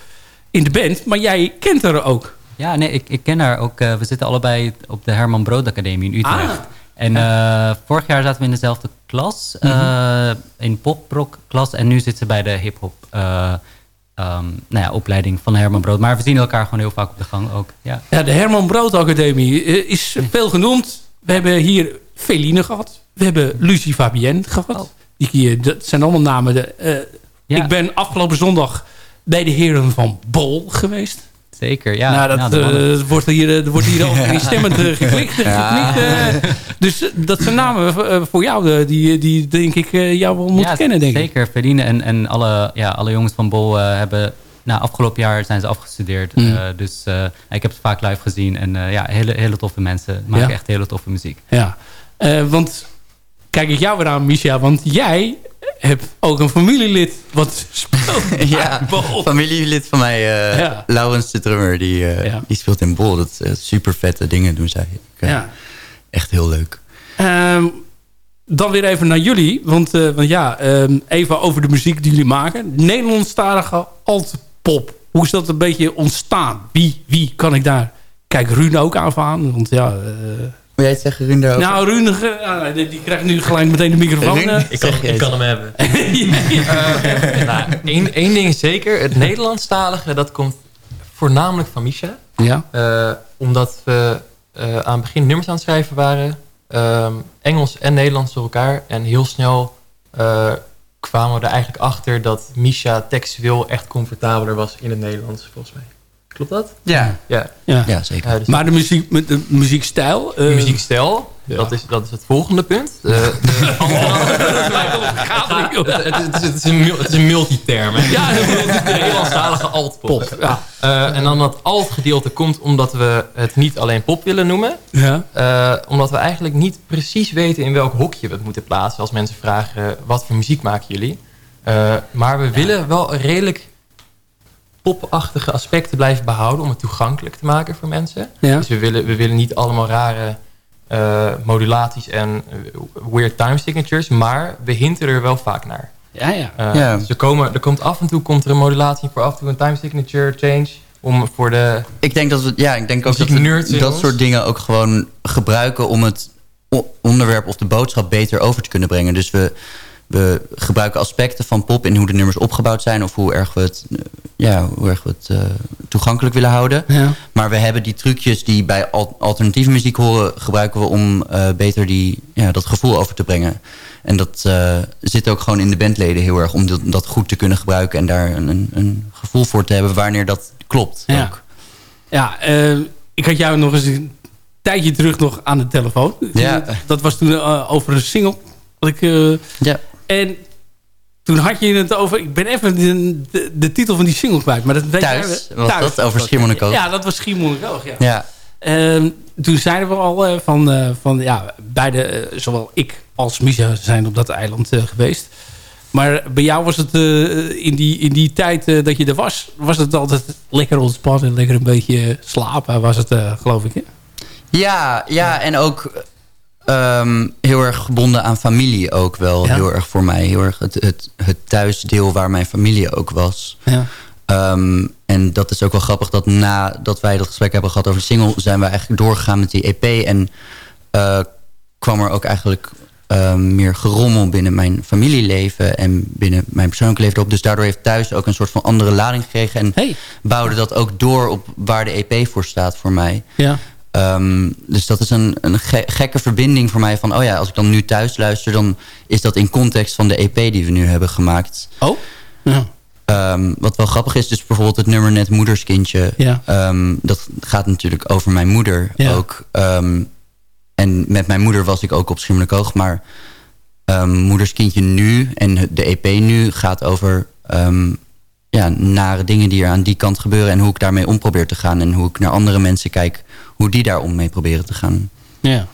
in de band. Maar jij kent haar ook. Ja, nee, ik, ik ken haar ook. we zitten allebei op de Herman Brood Academie in Utrecht. Ah. En vorig jaar zaten we in dezelfde klas. Mhm. in pop-rock klas. En nu zit ze bij de hip-hop ehm, nou ja, opleiding van Herman Brood. Maar we zien elkaar gewoon heel vaak op de gang ook. Ja. Ja, de Herman Brood Academie eh, is veel genoemd. We hebben hier Feline gehad. We hebben Lucie Fabienne gehad. Die, hier- dat zijn allemaal namen. De, eh, Ik ben afgelopen zondag bij de heren van Bol geweest. Zeker, ja. Nou, dat Ja, de eh, wordt hier, er wordt hier over instemmend uh, geklikt. Ja. geknikt, eh. dus eh, dat zijn namen eh, voor jou, eh, die, die denk ik eh, jou wel moeten ja, kennen, denk ik. zeker. Feline en, en alle, ja, alle jongens van Bol eh, hebben... Nou, afgelopen jaar zijn ze afgestudeerd. Mm. Eh, dus eh, ik heb ze vaak live gezien. En eh, ja, hele, hele toffe mensen. Maken Ja. echt hele toffe muziek. Ja, Eh, want kijk ik jou weer aan, Misha. Want jij hebt ook een familielid wat speelt ja, familielid van mij, uh, ja. Laurens de drummer, die, uh, ja. die speelt in Bol. Dat uh, super vette dingen doen zij. Ik, ja. Echt heel leuk. Um, dan weer even naar jullie. Want, want ja, um, even over de muziek die jullie maken. Nederlandstalige alt-pop. Hoe is dat een beetje ontstaan? Wie, wie kan ik daar... Kijk, Rune ook aan. Want ja... Wil jij het zeggen, Rune? Ook? Nou, Rune, uh, die, die, krijgt nu gelijk meteen de microfoon. ik, kan, ik kan hem hebben. uh, nou, één, één ding is zeker. Het Nederlandstalige, dat komt voornamelijk van Misha. Ja. Uh, omdat we aan het begin nummers aan het schrijven waren. Um, Engels en Nederlands door elkaar. En heel snel kwamen we er eigenlijk achter dat Misha textueel echt comfortabeler was in het Nederlands, volgens mij. Klopt dat? Ja. Ja, ja. ja zeker. Ja, dus maar de, muziek, de muziekstijl? Uh, muziekstijl, ja. dat, is, dat is het volgende punt. De, het, is, het, is een, het is een multiterm. Ja, de Nederlandstalige altpop. Ja. Uh, en dan dat alt-gedeelte komt omdat we het niet alleen pop willen noemen. Ja. omdat we eigenlijk niet precies weten in welk hokje we het moeten plaatsen. Als mensen vragen, wat voor muziek maken jullie? maar we willen wel redelijk popachtige aspecten blijven behouden... om het toegankelijk te maken voor mensen. Ja. Dus we willen, we willen niet allemaal rare uh, modulaties en weird time signatures... maar we hinten er wel vaak naar. Ja, ja. Uh, ja. Dus er, komen, er komt af en toe komt er een modulatie voor af en toe een time signature change... om voor de... Ik denk, dat we, ja, ik denk ook dat we dat soort dingen ook gewoon gebruiken... om het onderwerp of de boodschap beter over te kunnen brengen. Dus we we gebruiken aspecten van pop in hoe de nummers opgebouwd zijn... of hoe erg we het, ja, hoe erg we het uh, toegankelijk willen houden. Ja. Maar we hebben die trucjes die bij al alternatieve muziek horen... gebruiken we om uh, beter die, ja, dat gevoel over te brengen. En dat uh, zit ook gewoon in de bandleden heel erg... om dat, dat goed te kunnen gebruiken en daar een, een gevoel voor te hebben... wanneer dat klopt ja. ook. Ja, ik had jou nog eens een tijdje terug nog aan de telefoon. Ja. Dat was toen over een single... Dat ik, ja. En toen had je het over... Ik ben even de, de, de titel van die single kwijt. Maar dat weet Thuis? Was Thuis. dat over Schiermonnikoog? Ja, dat was Schiermonnikoog, ja. ja. Um, toen zeiden we al uh, van, uh, van... Ja, beide, uh, zowel ik als Misha zijn op dat eiland geweest. Maar bij jou was het in, die, in die tijd dat je er was... was het altijd lekker ontspannen, lekker een beetje slapen. Was het, geloof ik, hè? Ja, ja, en ook Um, heel erg gebonden aan familie ook wel. Ja. Heel erg voor mij. Heel erg het, het, het thuisdeel waar mijn familie ook was. Ja. Um, en dat is ook wel grappig dat nadat wij dat gesprek hebben gehad over de single... zijn we eigenlijk doorgegaan met die EP. En uh, kwam er ook eigenlijk uh, meer gerommel binnen mijn familieleven... en binnen mijn persoonlijke leven op. Dus daardoor heeft thuis ook een soort van andere lading gekregen. En hey. bouwde dat ook door op waar de EP voor staat voor mij. Ja. Um, dus dat is een, een ge gekke verbinding voor mij van... oh ja, als ik dan nu thuis luister... dan is dat in context van de EP die we nu hebben gemaakt. Oh, ja. Um, wat wel grappig is, dus bijvoorbeeld het nummer net Moederskindje. Ja. Um, dat gaat natuurlijk over mijn moeder ja. ook. en met mijn moeder was ik ook op Schiermonnikoog. Maar Moederskindje nu en de EP nu gaat over... ja, nare dingen die er aan die kant gebeuren... en hoe ik daarmee om probeer te gaan... en hoe ik naar andere mensen kijk hoe die daar om mee proberen te gaan. Ja.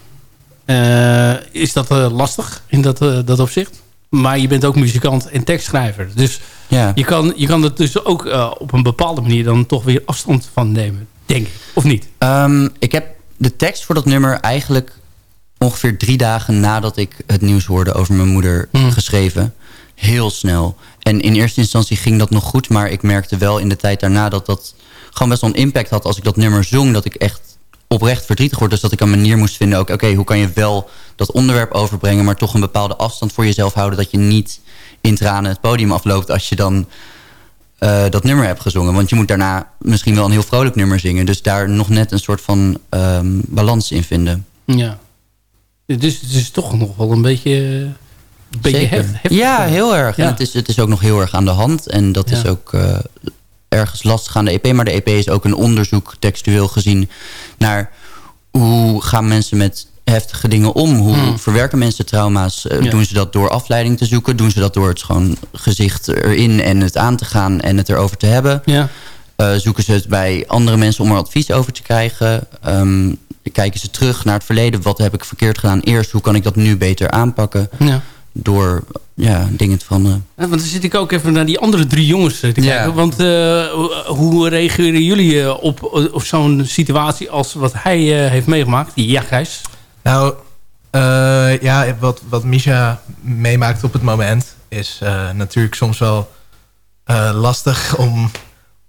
Uh, is dat uh, lastig in dat, uh, dat opzicht? Maar je bent ook muzikant en tekstschrijver. Dus ja. je, kan, je kan er dus ook op een bepaalde manier dan toch weer afstand van nemen, denk ik. Of niet? Um, ik heb de tekst voor dat nummer eigenlijk ongeveer drie dagen nadat ik het nieuws hoorde over mijn moeder mm. geschreven. Heel snel. En in eerste instantie ging dat nog goed. Maar ik merkte wel in de tijd daarna dat dat gewoon best wel een impact had als ik dat nummer zong. Dat ik echt oprecht verdrietig word. Dus dat ik een manier moest vinden. Oké, okay, hoe kan je wel dat onderwerp overbrengen... maar toch een bepaalde afstand voor jezelf houden... dat je niet in tranen het podium afloopt... als je dan uh, dat nummer hebt gezongen. Want je moet daarna misschien wel een heel vrolijk nummer zingen. Dus daar nog net een soort van um, balans in vinden. Ja. Dus het is toch nog wel een beetje... Een beetje heftig. Ja, heel erg. Ja. En het is, het is ook nog heel erg aan de hand. En dat Ja. is ook uh, ergens lastig aan de EP. Maar de EP is ook een onderzoek textueel gezien... naar hoe gaan mensen met heftige dingen om? Hoe Hmm. verwerken mensen trauma's? Uh, Ja. Doen ze dat door afleiding te zoeken? Doen ze dat door het gewoon gezicht erin en het aan te gaan... en het erover te hebben? Ja. Uh, zoeken ze het bij andere mensen om er advies over te krijgen? Um, kijken ze terug naar het verleden? Wat heb ik verkeerd gedaan eerst? Hoe kan ik dat nu beter aanpakken? Ja. Door ja, dingen te veranderen. Ja, want dan zit ik ook even naar die andere drie jongens te Ja. kijken. Want eh, hoe reageren jullie eh, op, op zo'n situatie als wat hij eh, heeft meegemaakt? Ja, Gijs. Nou, eh, ja, wat, wat Misha meemaakt op het moment is eh, natuurlijk soms wel eh, lastig om,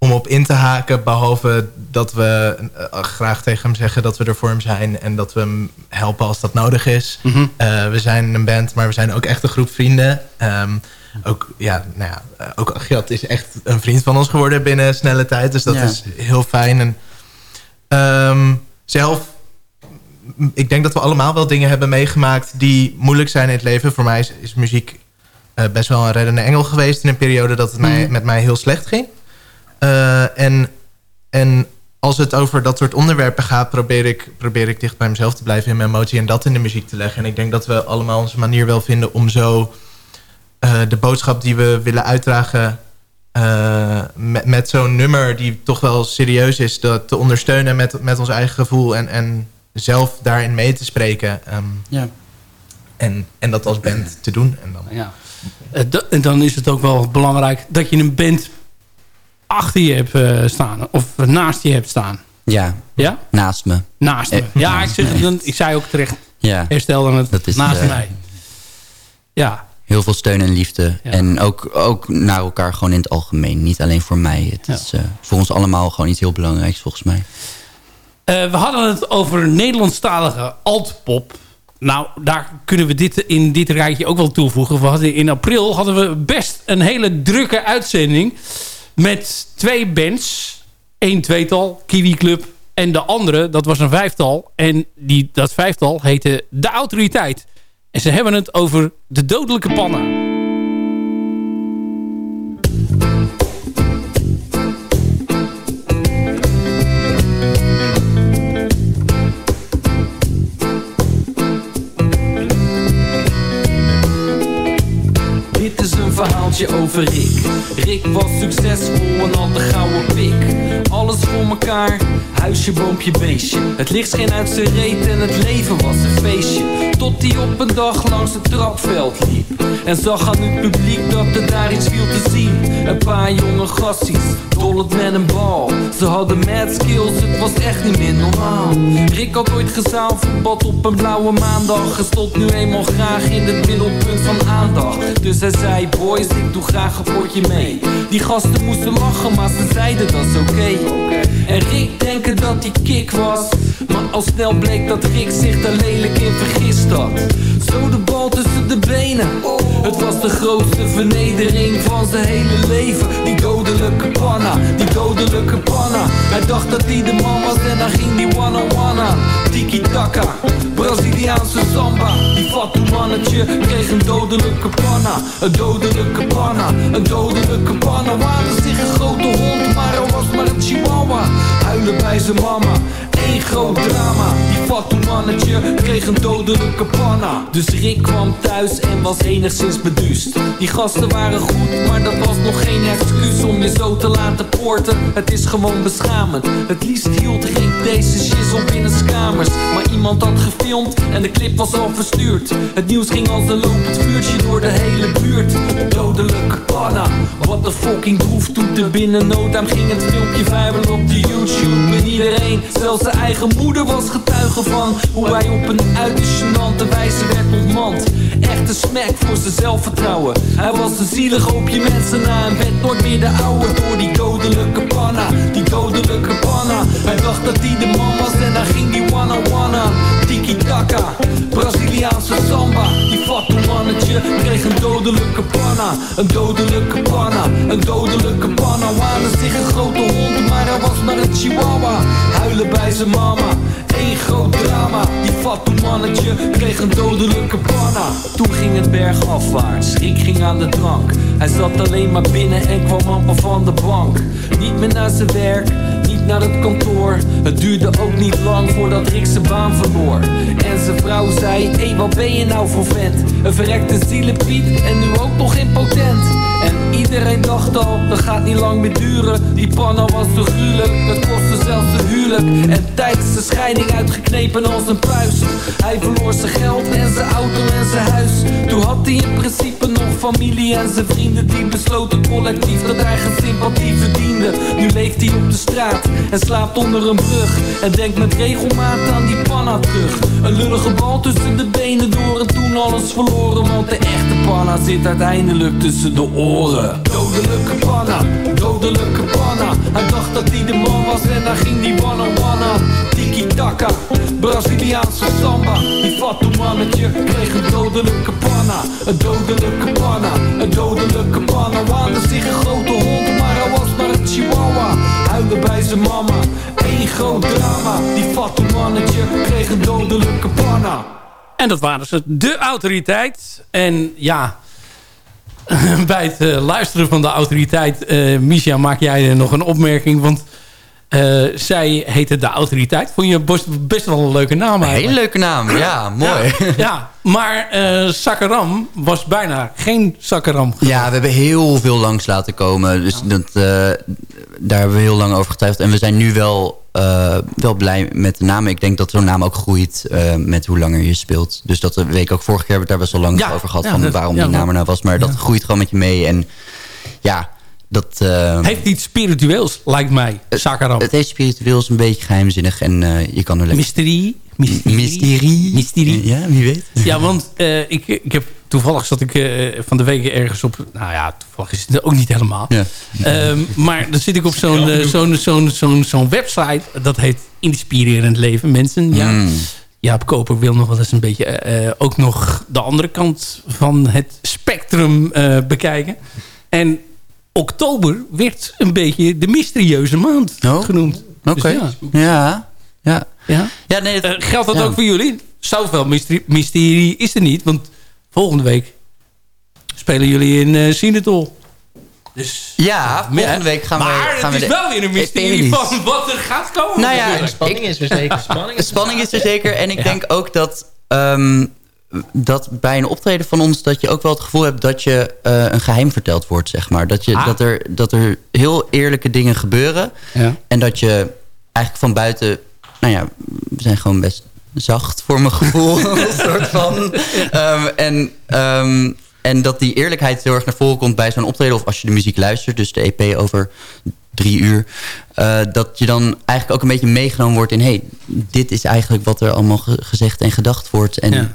om op in te haken. Behalve dat we eh, graag tegen hem zeggen dat we er voor hem zijn en dat we hem helpen als dat nodig is. Mhm. Eh, we zijn een band, maar we zijn ook echt een groep vrienden. Ehm, ook, ja, nou ja, eh, ook Agiat is echt een vriend van ons geworden binnen snelle tijd. Dus dat Ja. is heel fijn. En, ehm, zelf ik denk dat we allemaal wel dingen hebben meegemaakt die moeilijk zijn in het leven. Voor mij is, is muziek best wel een reddende engel geweest in een periode dat het mij, Mhm. met mij heel slecht ging. Eh, en, en als het over dat soort onderwerpen gaat, probeer ik, probeer ik dicht bij mezelf te blijven in mijn emotie en dat in de muziek te leggen. En ik denk dat we allemaal onze manier wel vinden om zo eh, de boodschap die we willen uitdragen eh, met, met zo'n nummer die toch wel serieus is, dat te ondersteunen met, met ons eigen gevoel en, en zelf daarin mee te spreken. ehm, Ja. en, en dat als band te doen. En dan, Ja. Dan is het ook wel belangrijk dat je een band achter je hebt eh, staan. Of naast je hebt staan. Ja, Ja? naast me. Naast me. Eh, Ja, ik, zeg, dan, ik zei ook terecht. Ja. Herstelde het Dat is, naast eh, mij. Ja. Heel veel steun en liefde. Ja. En ook, ook naar elkaar gewoon in het algemeen. Niet alleen voor mij. Het Ja. is voor ons allemaal gewoon iets heel belangrijks volgens mij. We hadden het over Nederlandstalige altpop. Nou, daar kunnen we dit in dit rijtje ook wel toevoegen. We hadden in april hadden we best een hele drukke uitzending. Met twee bands. Eén tweetal, Kiwi Club. En de andere, dat was een vijftal. En die, dat vijftal heette De Autoriteit. En ze hebben het over de dodelijke pannen. Over Rick. Rick was succesvol en had de gouden pik. Alles voor elkaar, huisje, boompje, beestje. Het licht scheen uit zijn reet en het leven was een feestje. Tot hij op een dag langs het trapveld liep. En zag aan het publiek dat er daar iets viel te zien. Een paar jonge gasties, dollend met een bal. Ze hadden mad skills, het was echt niet meer normaal. Rick had ooit gezaalvoetbald op een blauwe maandag. En stond nu eenmaal graag in het middelpunt van aandacht. Dus hij zei, boys, ik doe graag een potje mee. Die gasten moesten lachen, maar ze zeiden dat is oké. En Rick denken dat hij kick was. Maar al snel bleek dat Rick zich daar lelijk in vergist had. Zo de bal tussen de benen. Het was de grootste vernedering van zijn hele leven. Die dodelijke panna, die dodelijke panna. Hij dacht dat hij de man was en dan ging die wanna wanna. Tiki taka, Braziliaanse samba. Die fatu mannetje kreeg een dodelijke panna. Een dodelijke panna, een dodelijke panna. Waande zich een grote hond, maar hij was maar een chihuahua. Huilen bij zijn mama. Eén groot drama, die fatu mannetje kreeg een dodelijke panna. Dus Rick kwam thuis en was enigszins beduust. Die gasten waren goed, maar dat was nog geen excuus om je zo te laten poorten. Het is gewoon beschamend. Het liefst hield Rick deze shizzle binnen kamers. Maar iemand had gefilmd en de clip was al verstuurd. Het nieuws ging als een lopend vuurtje door de hele buurt. Dodelijke panna, wat de fucking droeftoeter binnen no ging het filmpje viral op de YouTube. En iedereen, zelfs zijn eigen moeder was getuige van hoe hij op een uiterst gênante wijze werd ontmand. Echte smack voor zijn zelfvertrouwen. Hij was een zielig hoopje mensen na en werd nooit meer de oude door die dodelijke panna. Die dodelijke panna. Hij dacht dat hij de man was en dan ging die wanna wanna. Tiki taka, Braziliaanse samba. Die fatu mannetje kreeg een dodelijke panna. Een dodelijke panna, een dodelijke panna. Waande zich een grote hond, maar hij was maar een chihuahua. Huilen zijn mama, één groot drama. Die fatu mannetje kreeg een dodelijke panna. Toen ging het bergafwaarts, Rick ging aan de drank. Hij zat alleen maar binnen en kwam amper van de bank. Niet meer naar zijn werk, niet naar het kantoor. Het duurde ook niet lang voordat Rick zijn baan verloor. En zijn vrouw zei, hé wat ben je nou voor vent? Een verrekte zielepiet en nu ook nog impotent. En iedereen dacht al, dat gaat niet lang meer duren. Die panna was te gruwelijk, het kostte zelfs En tijdens de scheiding uitgeknepen als een puist. Hij verloor zijn geld en zijn auto en zijn huis. Toen had hij in principe nog familie en zijn vrienden Die besloten collectief dat hij geen sympathie verdiende. Nu leeft hij op de straat en slaapt onder een brug. En denkt met regelmaat aan die panna terug. Een lullige bal tussen de benen door en toen alles verloren. Want de echte panna zit uiteindelijk tussen de oren. Dodelijke panna, dodelijke panna. Hij dacht dat hij de man was en dan ging die wanna wanna Tiki taka, Braziliaanse samba. Die fatu mannetje kreeg een dodelijke panna. Een dodelijke panna, een dodelijke panna. Waande zich een grote hond, maar hij was maar een chihuahua. Huilde bij zijn mama, één groot drama. Die fatu mannetje kreeg een dodelijke panna. En dat waren ze, de autoriteit. En ja, bij het eh, luisteren van de autoriteit... eh Misha, maak jij er nog een opmerking? Want eh, zij heette de autoriteit. Vond je best, best wel een leuke naam Een hele eigenlijk. leuke naam, ja, mooi. Ja, ja, maar eh Sakaram was bijna geen Sakaram. Ja, we hebben heel veel langs laten komen. Dus dat, eh, daar hebben we heel lang over getwijfeld. En we zijn nu wel, wel blij met de naam. Ik denk dat zo'n naam ook groeit met hoe langer je speelt. Dus dat weet ik ook vorige keer hebben we daar best wel lang Ja, over gehad. van dat- waarom die naam er nou was. Maar dat groeit gewoon met je mee. En ja, dat... eh, Heeft iets spiritueels, lijkt mij, Sakaram. het heeft spiritueels een beetje geheimzinnig. En eh, je kan er lekker... Mysterie. Mysterie. Mysterie. Mysterie. Ja, wie weet. Ja, want eh, ik, ik heb toevallig zat ik eh, van de week ergens op. Nou ja, toevallig is het ook niet helemaal. Ja. Ehm, maar dan zit ik op zo'n zo'n zo'n zo'n zo'n website. Dat heet Inspirerend Leven. Mensen, ja. Mm. Jaap Koper wil nog wel eens een beetje ook nog de andere kant van het spectrum bekijken. En oktober werd een beetje de mysterieuze maand genoemd. Oh, Oké. Dus ja. Ja. Ja. Ja? Ja, nee, het- Eh, geldt dat ja. ook voor jullie? Zoveel mysterie, mysterie is er niet. Want volgende week spelen jullie in eh Sinatol. Dus, Ja, volgende week gaan we... maar gaan het is wel weer een mysterie van wat er gaat komen. Nou ja. Spanning is er zeker. Spanning is, er zeker. En ik Ja. denk ook dat, ehm, dat bij een optreden van ons... dat je ook wel het gevoel hebt dat je eh, een geheim verteld wordt, zeg maar. Dat, je, Ah. dat, er, dat er heel eerlijke dingen gebeuren. Ja. En dat je eigenlijk van buiten... Nou ja, we zijn gewoon best zacht voor mijn gevoel. een soort van. Ehm, en... ehm, en dat die eerlijkheid heel erg naar voren komt bij zo'n optreden... of als je de muziek luistert, dus de EP over drie uur... eh, dat je dan eigenlijk ook een beetje meegenomen wordt in... hey, dit is eigenlijk wat er allemaal ge- gezegd en gedacht wordt... en Ja.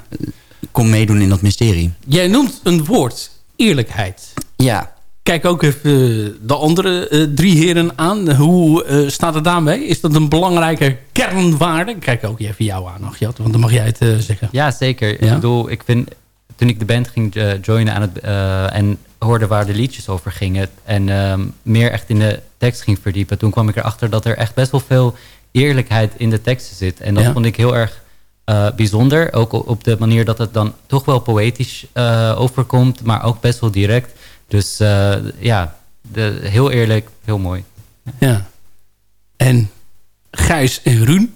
Kom meedoen in dat mysterie. Jij noemt een woord, eerlijkheid. Ja, Kijk ook even eh, de andere eh, drie heren aan. Hoe eh, staat het daarmee? Is dat een belangrijke kernwaarde? Kijk ook even jou aan, Agjad, want dan mag jij het eh, zeggen. Ja, zeker. Ja? Ik bedoel, ik vind, toen ik de band ging joinen aan het, eh, en hoorde waar de liedjes over gingen... en ehm, meer echt in de tekst ging verdiepen... toen kwam ik erachter dat er echt best wel veel eerlijkheid in de teksten zit. En dat Ja. vond ik heel erg eh, bijzonder. Ook op de manier dat het dan toch wel poëtisch eh, overkomt... maar ook best wel direct. Dus eh, ja, de, heel eerlijk, heel mooi. Ja. En Gijs en Ruun,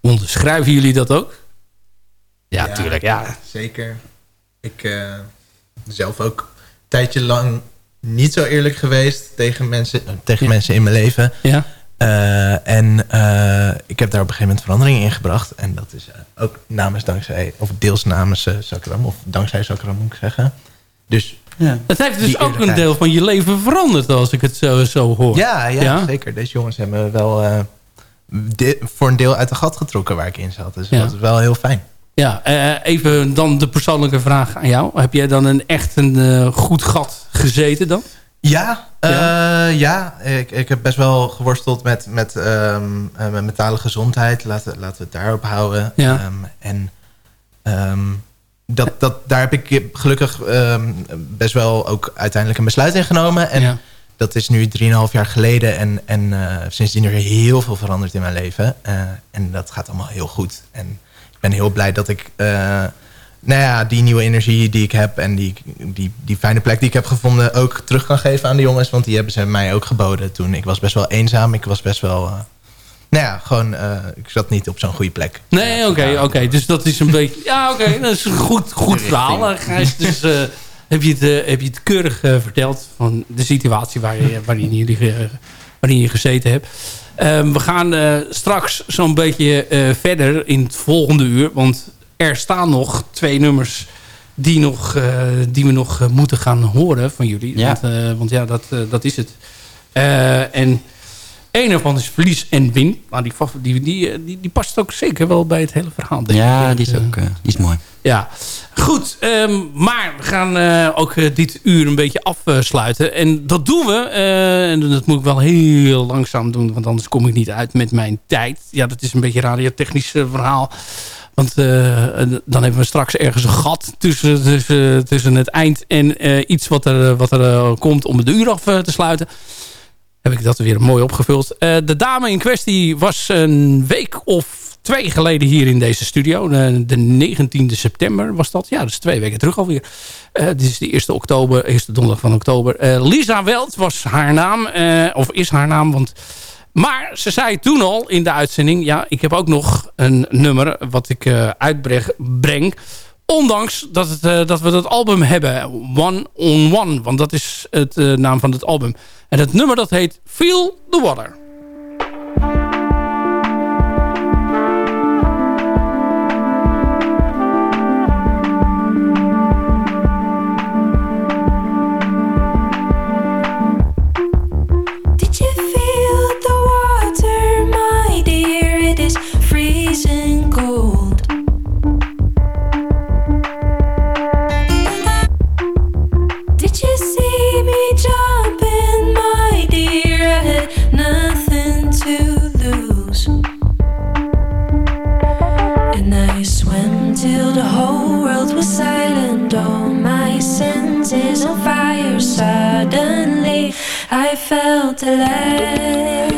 onderschrijven jullie dat ook? Ja, tuurlijk. Ja. Zeker. Ik eh, zelf ook een tijdje lang niet zo eerlijk geweest tegen mensen, tegen Ja. mensen in mijn leven. Ja. Eh, en eh, ik heb daar op een gegeven moment verandering in gebracht. En dat is eh, ook namens dankzij, of deels namens Sakram, of dankzij Sakram moet ik zeggen. Dus ja. Het heeft dus ook een deel van je leven veranderd, als ik het zo, zo hoor. ja, ja, zeker. Deze jongens hebben me wel eh, de- voor een deel uit de gat getrokken waar ik in zat. Dus Ja. dat is wel heel fijn. Ja, eh, even dan de persoonlijke vraag aan jou. Heb jij dan een echt een goed gat gezeten dan? Ja, Ja? ja. ja ik, ik heb best wel geworsteld met, met ehm, eh, mijn mentale gezondheid. Laten, laten we het daarop houden. Ja. Ehm, en ehm, dat, dat, daar heb ik gelukkig best wel ook uiteindelijk een besluit in genomen. En Ja. dat is nu 3,5 jaar geleden. En, en eh, sindsdien er heel veel veranderd in mijn leven. Eh, en dat gaat allemaal heel goed. En ik ben heel blij dat ik... nou ja, die nieuwe energie die ik heb en die, die, die fijne plek die ik heb gevonden ook terug kan geven aan de jongens. Want die hebben ze mij ook geboden toen. Ik was best wel eenzaam. Ik was best wel... eh, nou ja, gewoon... eh, ik zat niet op zo'n goede plek. Nee, oké, oké. Dus dat is een beetje... Ja, oké, dat is een goed, goed verhaal, Gijs. Dus eh, heb, je het, heb je het keurig verteld van de situatie waar je, waarin, jullie, waarin je gezeten hebt. Ehm, we gaan straks zo'n beetje verder in het volgende uur. Want er staan nog twee nummers die, nog, die we nog moeten gaan horen van jullie. Ja. Want, want ja, dat, dat is het. en een ervan is verlies en win. Maar die, die, die, die, die, past ook zeker wel bij het hele verhaal. ja, die is ook die is mooi. Ja, goed. Um, maar we gaan ook dit uur een beetje afsluiten. En dat doen we. En dat moet ik wel heel langzaam doen. Want anders kom ik niet uit met mijn tijd. Ja, dat is een beetje een radiotechnisch verhaal. Want dan hebben we straks ergens een gat tussen, het eind en iets wat er, wat er komt om het uur af te sluiten heb ik dat weer mooi opgevuld. De dame in kwestie was een week of twee geleden hier in deze studio. De, de 19e september was dat. Ja, dat is twee weken terug alweer. Uh, dit is de eerste oktober, eerste donderdag van oktober. Lisa Welt was haar naam. of is haar naam, want... Maar ze zei toen al in de uitzending... ja, ik heb ook nog een nummer wat ik uitbreng... Ondanks dat, het, dat we dat album hebben. One on One. Want dat is het naam van het album. En het nummer dat heet Feel the Water. is on fire. Suddenly, I felt alive.